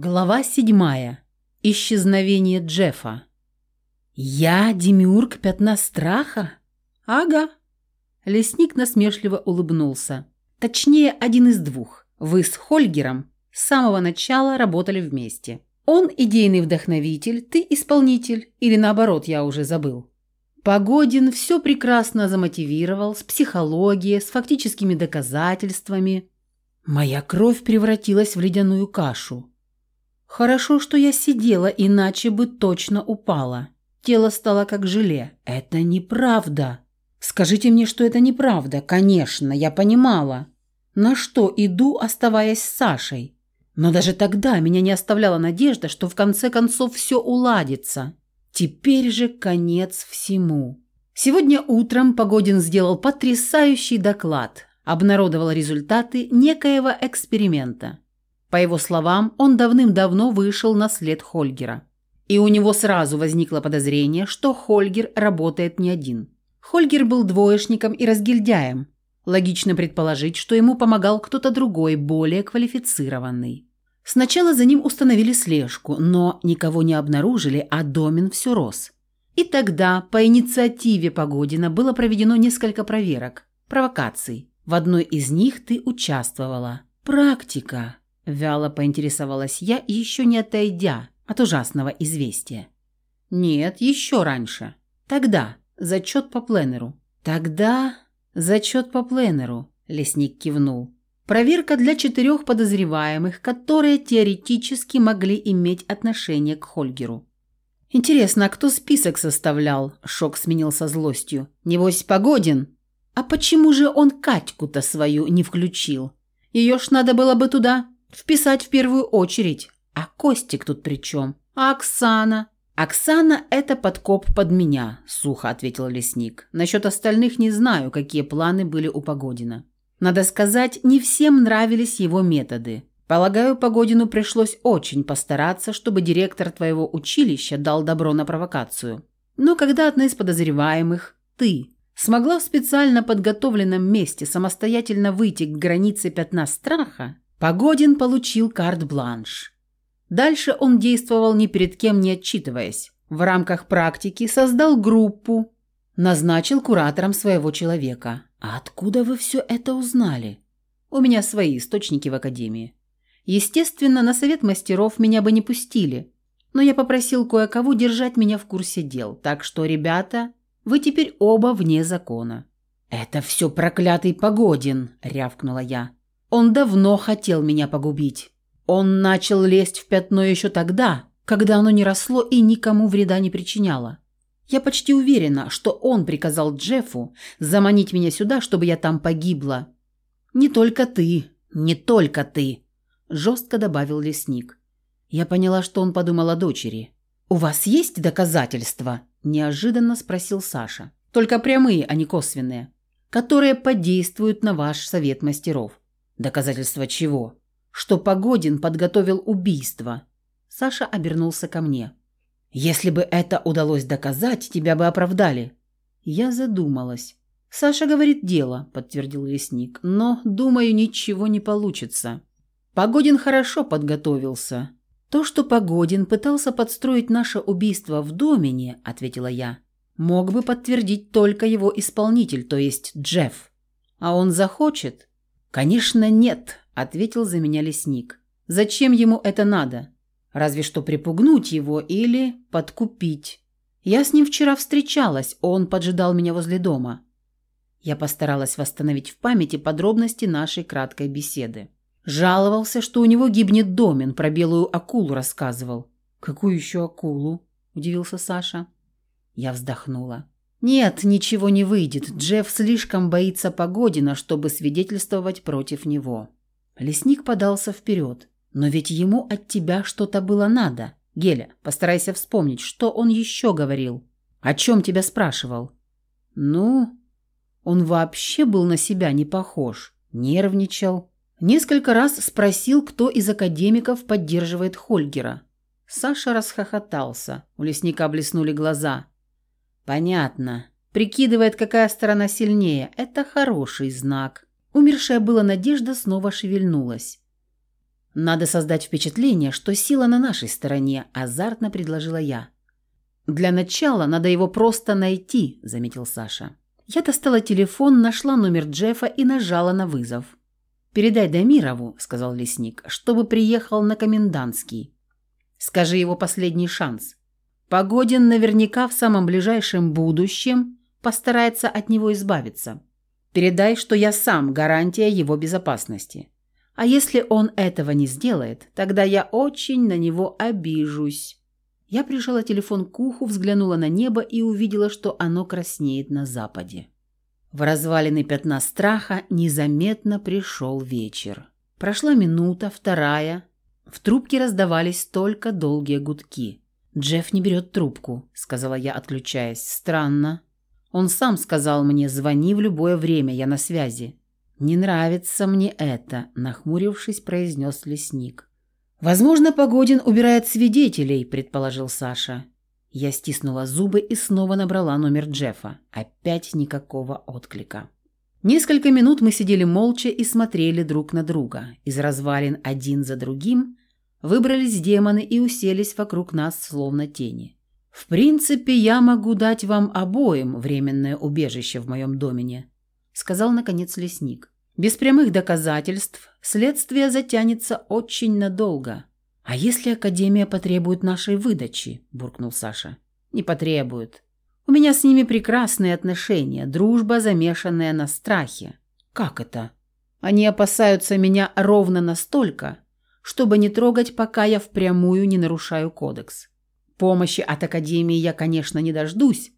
Глава седьмая. Исчезновение Джеффа. «Я Демиург пятна страха?» «Ага». Лесник насмешливо улыбнулся. «Точнее, один из двух. Вы с Хольгером с самого начала работали вместе. Он идейный вдохновитель, ты исполнитель. Или наоборот, я уже забыл». Погодин все прекрасно замотивировал, с психологией, с фактическими доказательствами. Моя кровь превратилась в ледяную кашу. Хорошо, что я сидела, иначе бы точно упала. Тело стало как желе. Это неправда. Скажите мне, что это неправда. Конечно, я понимала. На что иду, оставаясь с Сашей? Но даже тогда меня не оставляла надежда, что в конце концов все уладится. Теперь же конец всему. Сегодня утром Погодин сделал потрясающий доклад. Обнародовал результаты некоего эксперимента. По его словам, он давным-давно вышел на след Хольгера. И у него сразу возникло подозрение, что Хольгер работает не один. Хольгер был двоечником и разгильдяем. Логично предположить, что ему помогал кто-то другой, более квалифицированный. Сначала за ним установили слежку, но никого не обнаружили, а домен все рос. И тогда по инициативе Погодина было проведено несколько проверок, провокаций. В одной из них ты участвовала. Практика. Вяло поинтересовалась я, еще не отойдя от ужасного известия. «Нет, еще раньше. Тогда зачет по пленеру». «Тогда зачет по пленеру», – лесник кивнул. «Проверка для четырех подозреваемых, которые теоретически могли иметь отношение к Хольгеру». «Интересно, а кто список составлял?» – шок сменился злостью. «Небось, Погодин?» «А почему же он Катьку-то свою не включил? Ее ж надо было бы туда Вписать в первую очередь. А Костик тут при чем? А Оксана? Оксана – это подкоп под меня, сухо ответил лесник. Насчет остальных не знаю, какие планы были у Погодина. Надо сказать, не всем нравились его методы. Полагаю, Погодину пришлось очень постараться, чтобы директор твоего училища дал добро на провокацию. Но когда одна из подозреваемых, ты, смогла в специально подготовленном месте самостоятельно выйти к границе пятна страха, Погодин получил карт-бланш. Дальше он действовал ни перед кем не отчитываясь. В рамках практики создал группу, назначил куратором своего человека. А откуда вы все это узнали? У меня свои источники в академии. Естественно, на совет мастеров меня бы не пустили, но я попросил кое-кого держать меня в курсе дел, так что, ребята, вы теперь оба вне закона. «Это все проклятый Погодин!» – рявкнула я. Он давно хотел меня погубить. Он начал лезть в пятно еще тогда, когда оно не росло и никому вреда не причиняло. Я почти уверена, что он приказал Джеффу заманить меня сюда, чтобы я там погибла. «Не только ты, не только ты», – жестко добавил лесник. Я поняла, что он подумал о дочери. «У вас есть доказательства?» – неожиданно спросил Саша. «Только прямые, а не косвенные, которые подействуют на ваш совет мастеров». Доказательство чего? Что Погодин подготовил убийство. Саша обернулся ко мне. Если бы это удалось доказать, тебя бы оправдали. Я задумалась. Саша говорит дело, подтвердил лесник, но, думаю, ничего не получится. Погодин хорошо подготовился. То, что Погодин пытался подстроить наше убийство в Домине, ответила я, мог бы подтвердить только его исполнитель, то есть Джефф. А он захочет, «Конечно, нет», – ответил за меня лесник. «Зачем ему это надо? Разве что припугнуть его или подкупить. Я с ним вчера встречалась, он поджидал меня возле дома». Я постаралась восстановить в памяти подробности нашей краткой беседы. Жаловался, что у него гибнет домен, про белую акулу рассказывал. «Какую еще акулу?» – удивился Саша. Я вздохнула. Нет, ничего не выйдет. Джефф слишком боится Погодина, чтобы свидетельствовать против него. Лесник подался вперед. Но ведь ему от тебя что-то было надо. Геля, постарайся вспомнить, что он еще говорил. О чем тебя спрашивал? Ну, он вообще был на себя не похож. Нервничал. Несколько раз спросил, кто из академиков поддерживает Хольгера. Саша расхохотался. У лесника блеснули глаза. Понятно. Прикидывает, какая сторона сильнее. Это хороший знак. Умершая была надежда снова шевельнулась. «Надо создать впечатление, что сила на нашей стороне», – азартно предложила я. «Для начала надо его просто найти», – заметил Саша. Я достала телефон, нашла номер Джеффа и нажала на вызов. «Передай Дамирову», – сказал лесник, – «чтобы приехал на комендантский. Скажи его последний шанс. Погодин наверняка в самом ближайшем будущем постарается от него избавиться. Передай, что я сам гарантия его безопасности. А если он этого не сделает, тогда я очень на него обижусь». Я прижала телефон к уху, взглянула на небо и увидела, что оно краснеет на западе. В развалины пятна страха незаметно пришел вечер. Прошла минута, вторая. В трубке раздавались только долгие гудки. «Джефф не берет трубку», — сказала я, отключаясь. «Странно. Он сам сказал мне, звони в любое время, я на связи». «Не нравится мне это», — нахмурившись, произнес лесник. «Возможно, Погодин убирает свидетелей», — предположил Саша. Я стиснула зубы и снова набрала номер Джеффа. Опять никакого отклика. Несколько минут мы сидели молча и смотрели друг на друга. Из развалин один за другим выбрались демоны и уселись вокруг нас, словно тени. «В принципе, я могу дать вам обоим временное убежище в моем домене», сказал, наконец, лесник. «Без прямых доказательств следствие затянется очень надолго». «А если Академия потребует нашей выдачи?» – буркнул Саша. «Не потребует. У меня с ними прекрасные отношения, дружба, замешанная на страхе». «Как это?» «Они опасаются меня ровно настолько, чтобы не трогать, пока я впрямую не нарушаю кодекс. Помощи от Академии я, конечно, не дождусь,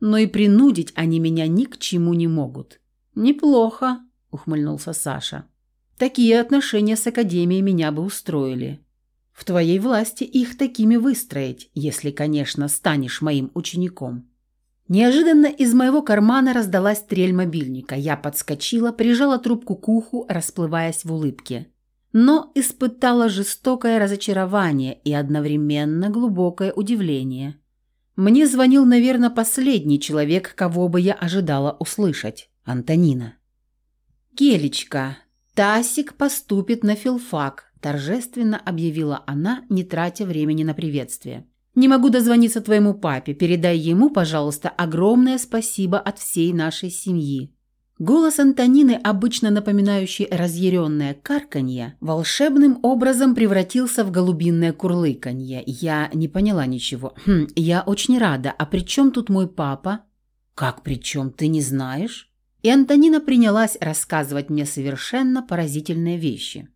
но и принудить они меня ни к чему не могут. «Неплохо», – ухмыльнулся Саша. «Такие отношения с Академией меня бы устроили. В твоей власти их такими выстроить, если, конечно, станешь моим учеником». Неожиданно из моего кармана раздалась трель мобильника. Я подскочила, прижала трубку к уху, расплываясь в улыбке. Но испытала жестокое разочарование и одновременно глубокое удивление. Мне звонил, наверное, последний человек, кого бы я ожидала услышать. Антонина. «Гелечка, Тасик поступит на филфак», – торжественно объявила она, не тратя времени на приветствие. «Не могу дозвониться твоему папе. Передай ему, пожалуйста, огромное спасибо от всей нашей семьи». Голос Антонины, обычно напоминающий разъяренное карканье, волшебным образом превратился в голубинное курлыканье. Я не поняла ничего. «Хм, я очень рада. А при чем тут мой папа?» «Как при чем? Ты не знаешь?» И Антонина принялась рассказывать мне совершенно поразительные вещи.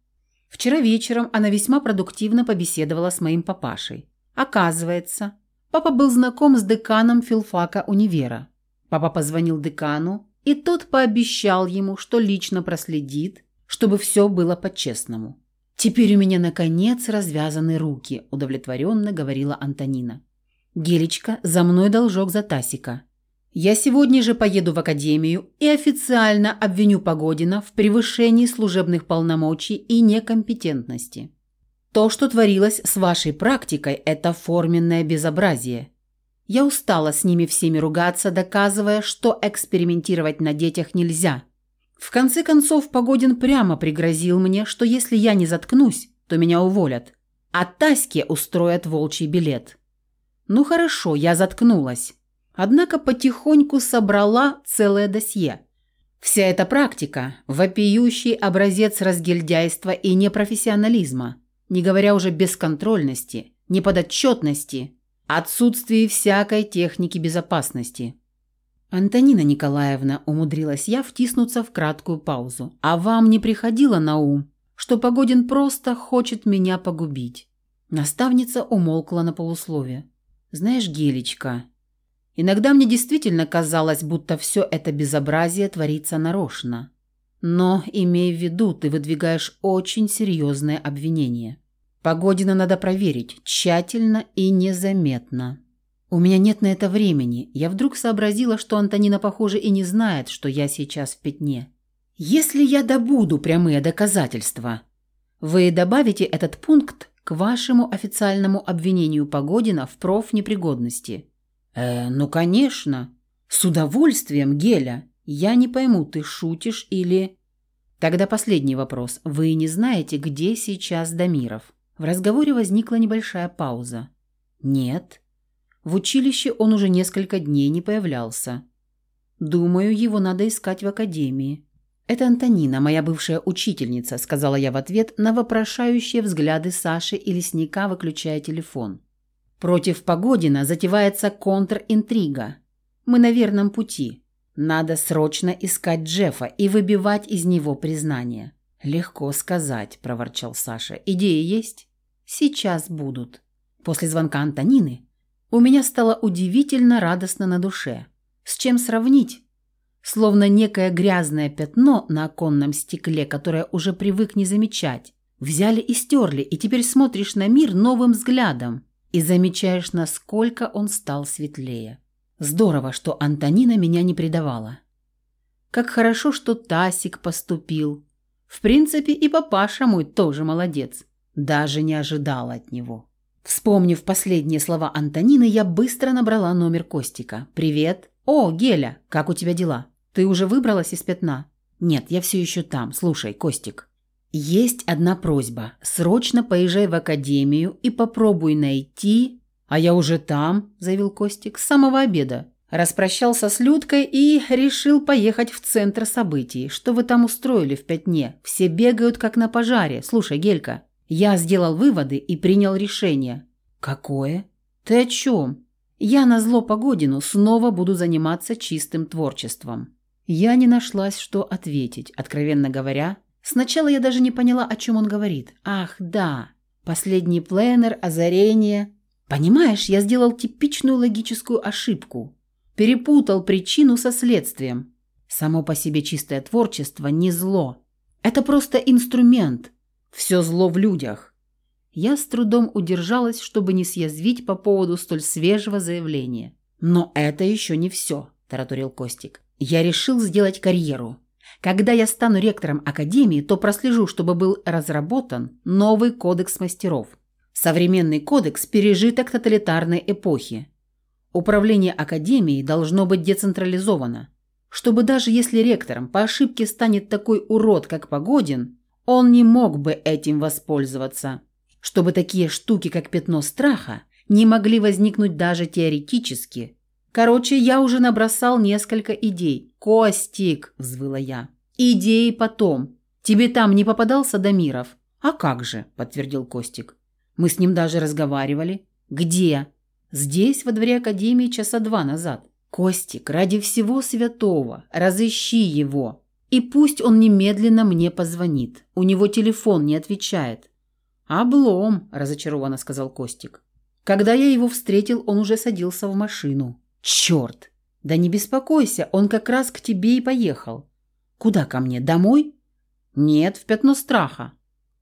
Вчера вечером она весьма продуктивно побеседовала с моим папашей. Оказывается, папа был знаком с деканом филфака универа. Папа позвонил декану, и тот пообещал ему, что лично проследит, чтобы все было по-честному. «Теперь у меня, наконец, развязаны руки», – удовлетворенно говорила Антонина. «Гелечка, за мной должок за Тасика. Я сегодня же поеду в академию и официально обвиню Погодина в превышении служебных полномочий и некомпетентности. То, что творилось с вашей практикой, это форменное безобразие. Я устала с ними всеми ругаться, доказывая, что экспериментировать на детях нельзя. В конце концов, Погодин прямо пригрозил мне, что если я не заткнусь, то меня уволят, а Таське устроят волчий билет. Ну хорошо, я заткнулась. Однако потихоньку собрала целое досье. Вся эта практика – вопиющий образец разгильдяйства и непрофессионализма, не говоря уже бесконтрольности, неподотчетности, отсутствии всякой техники безопасности. Антонина Николаевна умудрилась я втиснуться в краткую паузу. А вам не приходило на ум, что Погодин просто хочет меня погубить? Наставница умолкла на полуслове. «Знаешь, Гелечка, Иногда мне действительно казалось, будто все это безобразие творится нарочно. Но, имей в виду, ты выдвигаешь очень серьезное обвинение. Погодина надо проверить, тщательно и незаметно. У меня нет на это времени. Я вдруг сообразила, что Антонина, похоже, и не знает, что я сейчас в пятне. Если я добуду прямые доказательства, вы добавите этот пункт к вашему официальному обвинению Погодина в профнепригодности. «Э, ну, конечно. С удовольствием, Геля. Я не пойму, ты шутишь или...» Тогда последний вопрос. Вы не знаете, где сейчас Дамиров? В разговоре возникла небольшая пауза. Нет. В училище он уже несколько дней не появлялся. Думаю, его надо искать в академии. «Это Антонина, моя бывшая учительница», – сказала я в ответ на вопрошающие взгляды Саши и лесника, выключая телефон. «Против Погодина затевается контр-интрига. Мы на верном пути. Надо срочно искать Джеффа и выбивать из него признание». «Легко сказать», – проворчал Саша. «Идеи есть?» «Сейчас будут». После звонка Антонины у меня стало удивительно радостно на душе. С чем сравнить? словно некое грязное пятно на оконном стекле, которое уже привык не замечать. Взяли и стерли, и теперь смотришь на мир новым взглядом и замечаешь, насколько он стал светлее. Здорово, что Антонина меня не предавала. Как хорошо, что Тасик поступил. В принципе, и папаша мой тоже молодец. Даже не ожидала от него. Вспомнив последние слова Антонины, я быстро набрала номер Костика. «Привет. О, Геля, как у тебя дела?» Ты уже выбралась из пятна? Нет, я все еще там. Слушай, Костик. Есть одна просьба. Срочно поезжай в академию и попробуй найти... А я уже там, заявил Костик, с самого обеда. Распрощался с Людкой и решил поехать в центр событий. Что вы там устроили в пятне? Все бегают как на пожаре. Слушай, Гелька, я сделал выводы и принял решение. Какое? Ты о чем? Я на зло Погодину снова буду заниматься чистым творчеством. Я не нашлась, что ответить. Откровенно говоря, сначала я даже не поняла, о чем он говорит. Ах, да, последний пленер, озарение. Понимаешь, я сделал типичную логическую ошибку. Перепутал причину со следствием. Само по себе чистое творчество не зло. Это просто инструмент. Все зло в людях. Я с трудом удержалась, чтобы не съязвить по поводу столь свежего заявления. «Но это еще не все», – тараторил Костик. Я решил сделать карьеру. Когда я стану ректором академии, то прослежу, чтобы был разработан новый кодекс мастеров. Современный кодекс – пережиток тоталитарной эпохи. Управление академией должно быть децентрализовано. Чтобы даже если ректором по ошибке станет такой урод, как Погодин, он не мог бы этим воспользоваться. Чтобы такие штуки, как пятно страха, не могли возникнуть даже теоретически – Короче, я уже набросал несколько идей. «Костик!» – взвыла я. «Идеи потом. Тебе там не попадался Дамиров?» «А как же?» – подтвердил Костик. «Мы с ним даже разговаривали». «Где?» «Здесь, во дворе Академии, часа два назад». «Костик, ради всего святого, разыщи его. И пусть он немедленно мне позвонит. У него телефон не отвечает». «Облом», – разочарованно сказал Костик. Когда я его встретил, он уже садился в машину. «Черт! Да не беспокойся, он как раз к тебе и поехал». «Куда ко мне? Домой?» «Нет, в пятно страха».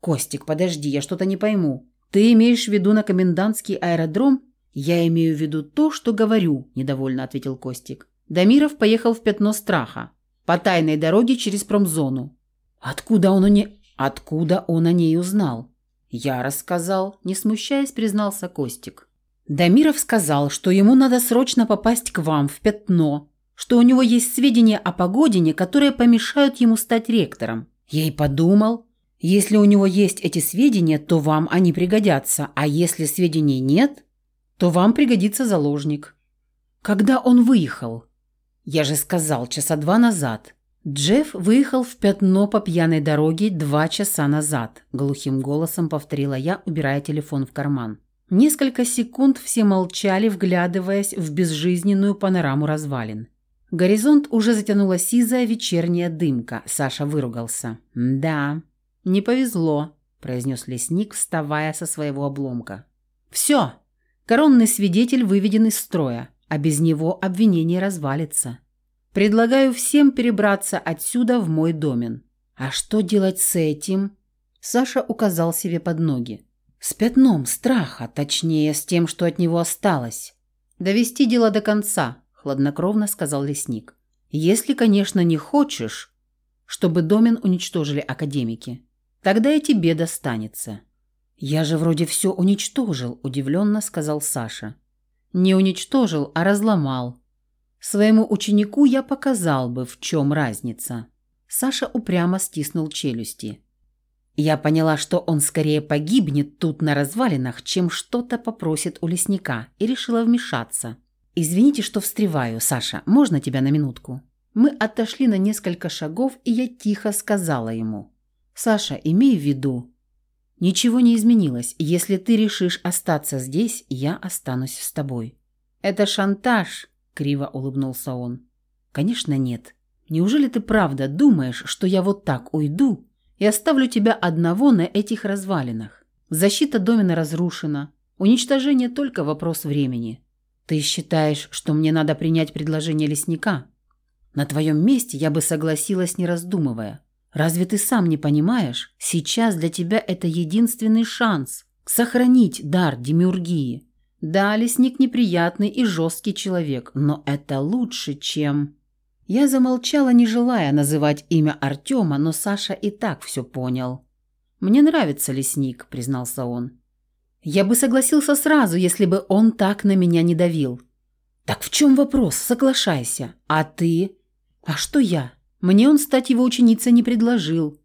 «Костик, подожди, я что-то не пойму. Ты имеешь в виду на комендантский аэродром?» «Я имею в виду то, что говорю», – недовольно ответил Костик. Дамиров поехал в пятно страха. По тайной дороге через промзону. Откуда он о ней... Откуда он о ней узнал? Я рассказал, не смущаясь, признался Костик. Дамиров сказал, что ему надо срочно попасть к вам в пятно, что у него есть сведения о Погодине, которые помешают ему стать ректором. Я и подумал, если у него есть эти сведения, то вам они пригодятся, а если сведений нет, то вам пригодится заложник. Когда он выехал? Я же сказал, часа два назад. Джефф выехал в пятно по пьяной дороге два часа назад, глухим голосом повторила я, убирая телефон в карман. Несколько секунд все молчали, вглядываясь в безжизненную панораму развалин. Горизонт уже затянула сизая вечерняя дымка. Саша выругался. «Да, не повезло», – произнес лесник, вставая со своего обломка. «Все, коронный свидетель выведен из строя, а без него обвинение развалится. Предлагаю всем перебраться отсюда в мой домен». «А что делать с этим?» Саша указал себе под ноги. С пятном страха, точнее, с тем, что от него осталось. «Довести дело до конца», – хладнокровно сказал лесник. «Если, конечно, не хочешь, чтобы домен уничтожили академики, тогда и тебе достанется». «Я же вроде все уничтожил», – удивленно сказал Саша. «Не уничтожил, а разломал. Своему ученику я показал бы, в чем разница». Саша упрямо стиснул челюсти. Я поняла, что он скорее погибнет тут на развалинах, чем что-то попросит у лесника, и решила вмешаться. «Извините, что встреваю, Саша, можно тебя на минутку?» Мы отошли на несколько шагов, и я тихо сказала ему. «Саша, имей в виду, ничего не изменилось. Если ты решишь остаться здесь, я останусь с тобой». «Это шантаж», — криво улыбнулся он. «Конечно нет. Неужели ты правда думаешь, что я вот так уйду и оставлю тебя одного на этих развалинах? Защита домена разрушена. Уничтожение только вопрос времени. Ты считаешь, что мне надо принять предложение лесника? На твоем месте я бы согласилась, не раздумывая. Разве ты сам не понимаешь? Сейчас для тебя это единственный шанс сохранить дар демиургии. Да, лесник неприятный и жесткий человек, но это лучше, чем... Я замолчала, не желая называть имя Артема, но Саша и так все понял. «Мне нравится лесник», — признался он. «Я бы согласился сразу, если бы он так на меня не давил». «Так в чем вопрос? Соглашайся. А ты?» «А что я? Мне он стать его ученицей не предложил».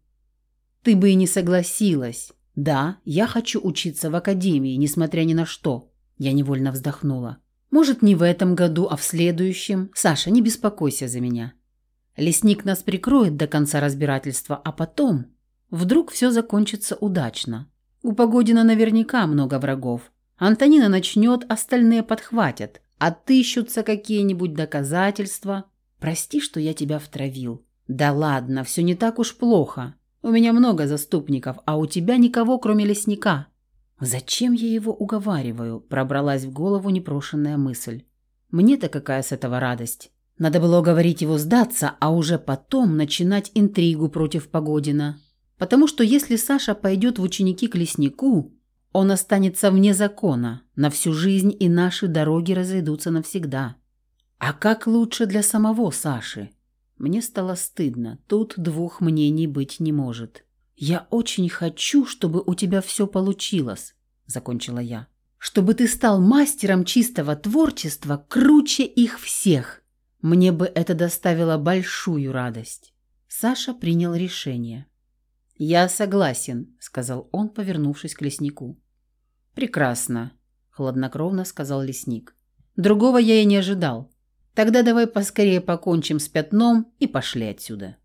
«Ты бы и не согласилась. Да, я хочу учиться в академии, несмотря ни на что». Я невольно вздохнула. Может, не в этом году, а в следующем. Саша, не беспокойся за меня. Лесник нас прикроет до конца разбирательства, а потом... Вдруг все закончится удачно. У Погодина наверняка много врагов. Антонина начнет, остальные подхватят. Отыщутся какие-нибудь доказательства. Прости, что я тебя втравил. Да ладно, все не так уж плохо. У меня много заступников, а у тебя никого, кроме лесника. «Зачем я его уговариваю?» – пробралась в голову непрошенная мысль. «Мне-то какая с этого радость? Надо было уговорить его сдаться, а уже потом начинать интригу против Погодина. Потому что если Саша пойдет в ученики к леснику, он останется вне закона, на всю жизнь и наши дороги разойдутся навсегда. А как лучше для самого Саши? Мне стало стыдно, тут двух мнений быть не может». «Я очень хочу, чтобы у тебя все получилось», – закончила я. «Чтобы ты стал мастером чистого творчества круче их всех. Мне бы это доставило большую радость». Саша принял решение. «Я согласен», – сказал он, повернувшись к леснику. «Прекрасно», – хладнокровно сказал лесник. «Другого я и не ожидал. Тогда давай поскорее покончим с пятном и пошли отсюда».